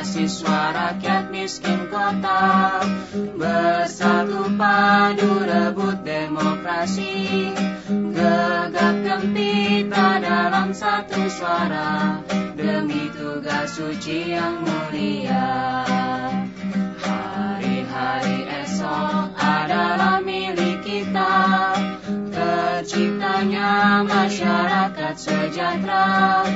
mahasiswa rakyat miskin kota Bersatu padu rebut demokrasi. Gegap gempita dalam satu suara Demi tugas suci yang mulia masyarakat sejahtera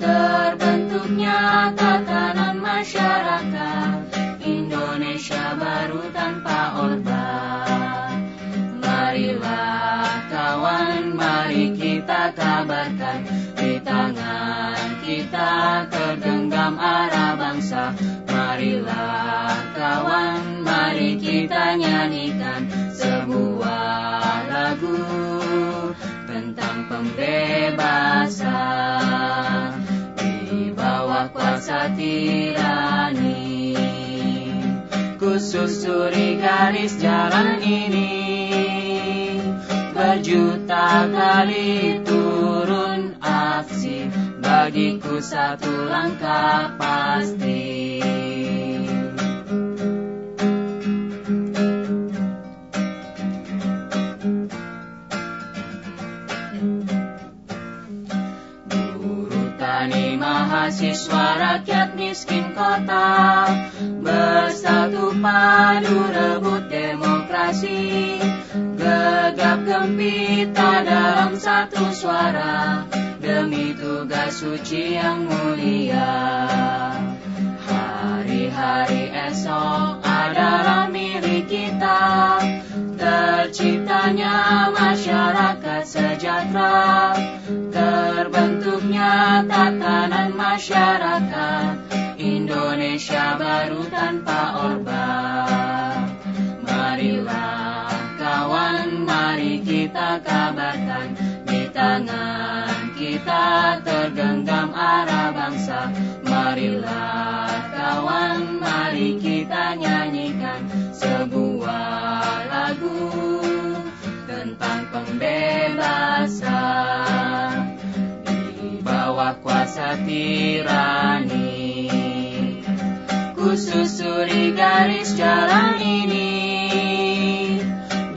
Terbentuknya tatanan masyarakat Indonesia baru tanpa Orba Marilah kawan, mari kita kabarkan Di tangan kita tergenggam arah bangsa. Marilah kawan, mari kita nyanyikan pembebasan kuasa tirani Kususuri garis jalan ini Berjuta kali turun aksi Bagiku satu langkah pasti mahasiswa rakyat miskin kota. Bersatu padu rebut demokrasi. Gegap gempita dalam satu suara. Demi tugas suci yang mulia. Hari-hari esok adalah milik kita. Terciptanya masyarakat sejahtera Terbentuknya tatanan masyarakat Indonesia baru tanpa Orba Marilah kawan, mari kita kabarkan Di tangan kita tergenggam arah bangsa. Marilah kawan, mari kita nyanyikan Sebuah lagu tentang pembebasan kuasa tirani. Kususuri garis jalan ini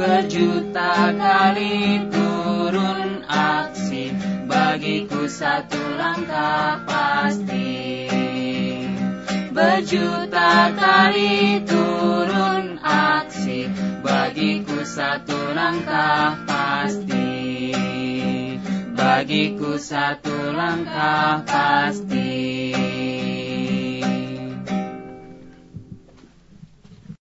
Berjuta kali turun aksi. Bagiku satu langkah pasti. Berjuta kali turun aksi. Bagiku satu langkah pasti bagiku satu langkah pasti.